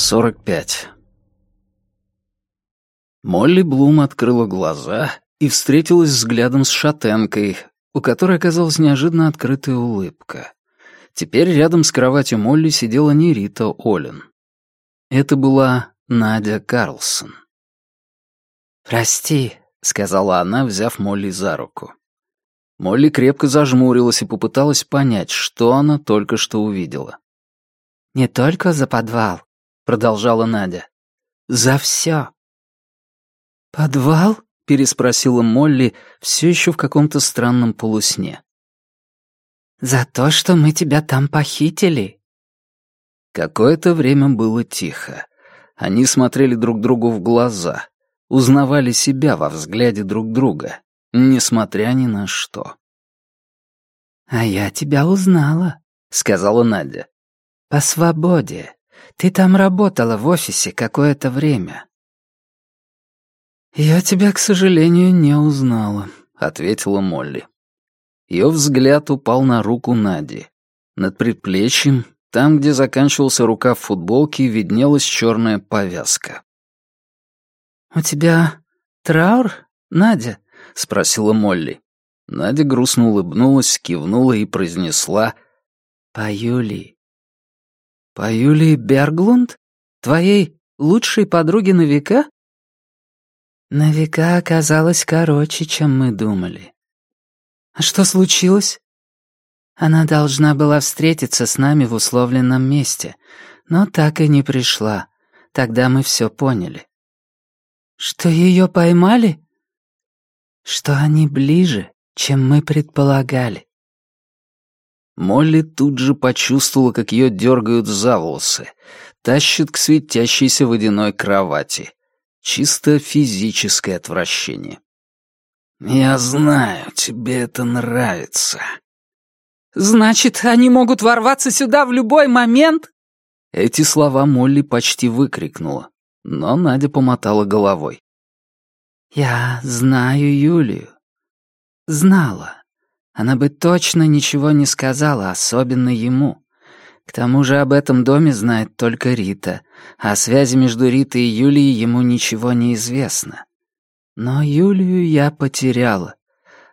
45. Молли Блум открыла глаза и встретилась взглядом с шатенкой, у которой оказалась неожиданно открытая улыбка. Теперь рядом с кроватью Молли сидела не Рита Олин. Это была Надя Карлсон. «Прости», — сказала она, взяв Молли за руку. Молли крепко зажмурилась и попыталась понять, что она только что увидела. «Не только за подвал, продолжала Надя. «За все». «Подвал?» — переспросила Молли, все еще в каком-то странном полусне. «За то, что мы тебя там похитили». Какое-то время было тихо. Они смотрели друг другу в глаза, узнавали себя во взгляде друг друга, несмотря ни на что. «А я тебя узнала», — сказала Надя. «По свободе. Ты там работала в офисе какое-то время». «Я тебя, к сожалению, не узнала», — ответила Молли. Ее взгляд упал на руку Нади. Над предплечьем, там, где заканчивался рукав футболки, виднелась черная повязка. «У тебя траур, Надя?» — спросила Молли. Надя грустно улыбнулась, кивнула и произнесла «По Юлии». «По Юлии Берглунд? Твоей лучшей подруге на века?» «На века оказалось короче, чем мы думали». «А что случилось?» Она должна была встретиться с нами в условленном месте, но так и не пришла. Тогда мы все поняли. Что ее поймали? Что они ближе, чем мы предполагали. Молли тут же почувствовала, как ее дергают за волосы, тащат к светящейся водяной кровати. Чисто физическое отвращение. «Я знаю, тебе это нравится». «Значит, они могут ворваться сюда в любой момент?» Эти слова Молли почти выкрикнула, но Надя помотала головой. «Я знаю Юлию. Знала. Она бы точно ничего не сказала, особенно ему. К тому же об этом доме знает только Рита, а о связи между Ритой и Юлией ему ничего не известно. Но Юлию я потеряла.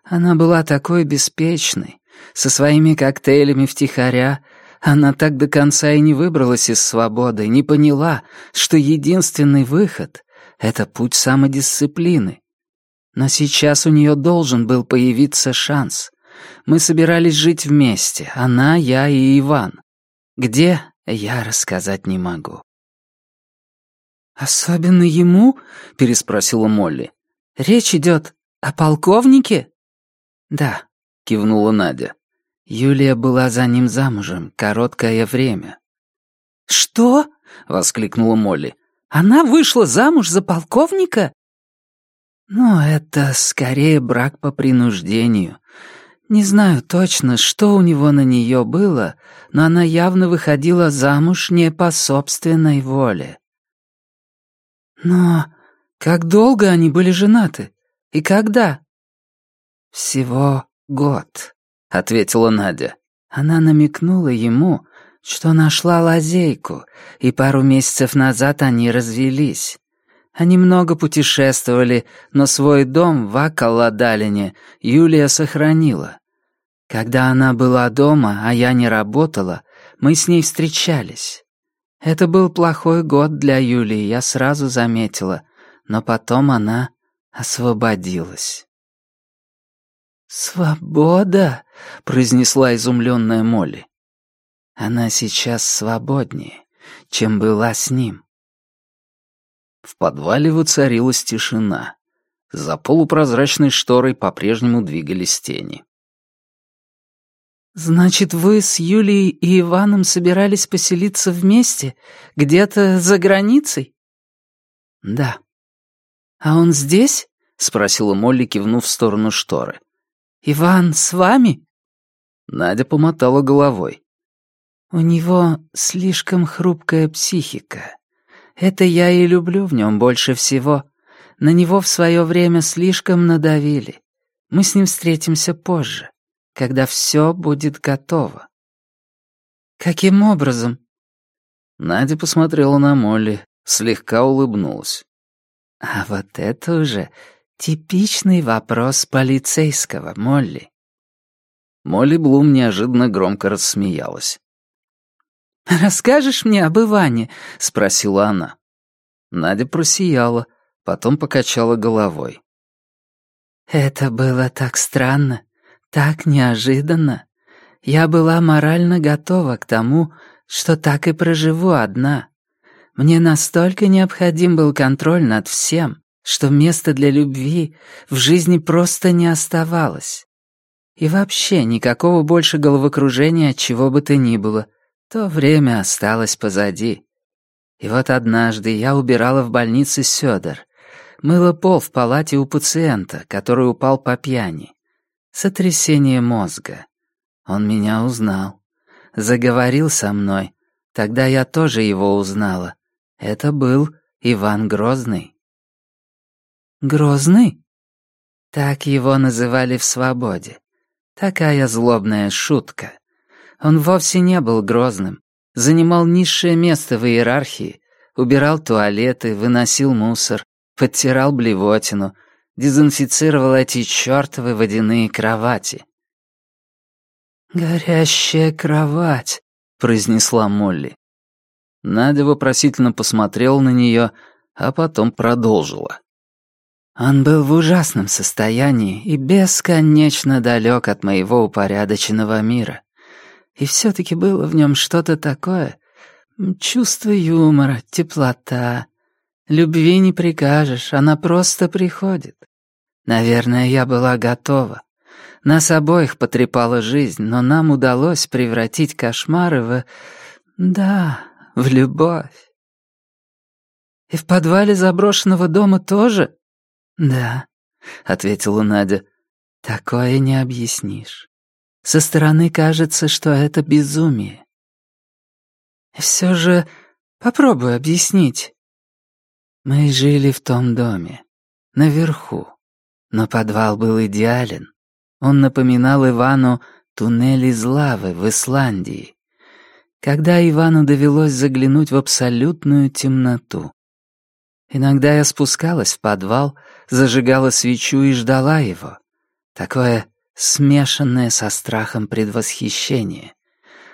Она была такой беспечной, со своими коктейлями втихаря. Она так до конца и не выбралась из свободы, не поняла, что единственный выход — это путь самодисциплины. Но сейчас у нее должен был появиться шанс — мы собирались жить вместе, она, я и Иван. Где, я рассказать не могу. «Особенно ему?» — переспросила Молли. «Речь идет о полковнике?» «Да», — кивнула Надя. Юлия была за ним замужем короткое время. «Что?» — воскликнула Молли. «Она вышла замуж за полковника?» «Ну, это скорее брак по принуждению. Не знаю точно, что у него на нее было, но она явно выходила замуж не по собственной воле. Но как долго они были женаты? И когда? Всего год, ответила Надя. Она намекнула ему, что нашла лазейку, и пару месяцев назад они развелись. Они много путешествовали, но свой дом в Акалладалине Юлия сохранила. Когда она была дома, а я не работала, мы с ней встречались. Это был плохой год для Юлии, я сразу заметила, но потом она освободилась. «Свобода?» — произнесла изумленная Молли. «Она сейчас свободнее, чем была с ним». В подвале воцарилась тишина. За полупрозрачной шторой по-прежнему двигались тени. «Значит, вы с Юлией и Иваном собирались поселиться вместе? Где-то за границей?» «Да». «А он здесь?» — спросила Молли, кивнув в сторону шторы. «Иван с вами?» Надя помотала головой. «У него слишком хрупкая психика. Это я и люблю в нем больше всего. На него в свое время слишком надавили. Мы с ним встретимся позже, когда все будет готово. Каким образом? Надя посмотрела на Молли, слегка улыбнулась. «А вот это уже типичный вопрос полицейского, Молли». Молли Блум неожиданно громко рассмеялась. «Расскажешь мне об Иване?» — спросила она. Надя просияла, потом покачала головой. «Это было так странно, так неожиданно. Я была морально готова к тому, что так и проживу одна. Мне настолько необходим был контроль над всем, что места для любви в жизни просто не оставалось. И вообще никакого больше головокружения от чего бы то ни было. То время осталось позади. И вот однажды я убирала в больнице Сёдор, мыла пол в палате у пациента, который упал по пьяни. Сотрясение мозга. Он меня узнал. Заговорил со мной. Тогда я тоже его узнала. Это был Иван Грозный. Грозный? Так его называли в свободе. Такая злобная шутка. Он вовсе не был грозным. Занимал низшее место в иерархии, убирал туалеты, выносил мусор, подтирал блевотину, дезинфицировал эти чертовы водяные кровати. «Горящая кровать», — произнесла Молли. Надя вопросительно посмотрела на нее, а потом продолжила. Он был в ужасном состоянии и бесконечно далек от моего упорядоченного мира. И все-таки было в нем что-то такое. Чувство юмора, теплота. Любви не прикажешь, она просто приходит. Наверное, я была готова. Нас обоих потрепала жизнь, но нам удалось превратить кошмары в... Да, в любовь. И в подвале заброшенного дома тоже? Да, ответила Надя. Такое не объяснишь. Со стороны кажется, что это безумие. Все же попробуй объяснить. Мы жили в том доме, наверху, но подвал был идеален. Он напоминал Ивану туннель из лавы в Исландии. Когда Ивану довелось заглянуть в абсолютную темноту. Иногда я спускалась в подвал, зажигала свечу и ждала его. Такое смешанное со страхом предвосхищение.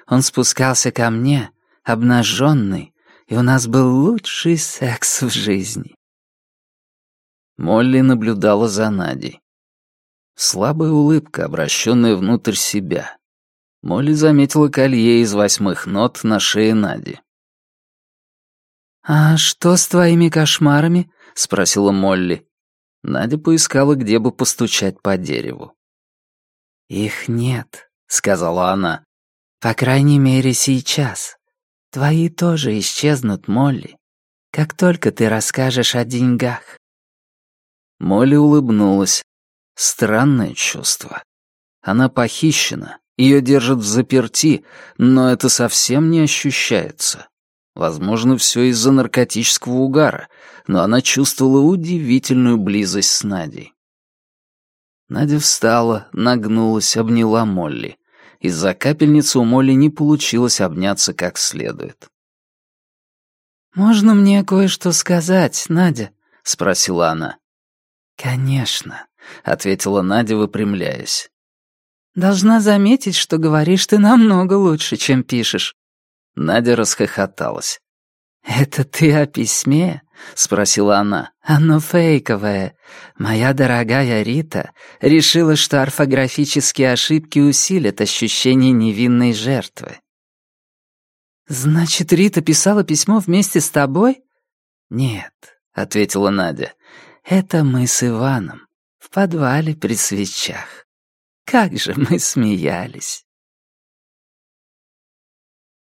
Он спускался ко мне, обнаженный, и у нас был лучший секс в жизни. Молли наблюдала за Надей. Слабая улыбка, обращенная внутрь себя. Молли заметила колье из восьмых нот на шее Нади. «А что с твоими кошмарами?» — спросила Молли. Надя поискала, где бы постучать по дереву. «Их нет», — сказала она. «По крайней мере, сейчас. Твои тоже исчезнут, Молли, как только ты расскажешь о деньгах». Молли улыбнулась. Странное чувство. Она похищена, ее держат в заперти, но это совсем не ощущается. Возможно, все из-за наркотического угара, но она чувствовала удивительную близость с Надей. Надя встала, нагнулась, обняла Молли. Из-за капельницы у Молли не получилось обняться как следует. «Можно мне кое-что сказать, Надя?» — спросила она. «Конечно», — ответила Надя, выпрямляясь. «Должна заметить, что говоришь ты намного лучше, чем пишешь». Надя расхохоталась. «Это ты о письме?» — спросила она. «Оно фейковое. Моя дорогая Рита решила, что орфографические ошибки усилят ощущение невинной жертвы». «Значит, Рита писала письмо вместе с тобой?» «Нет», — ответила Надя. «Это мы с Иваном в подвале при свечах. Как же мы смеялись!»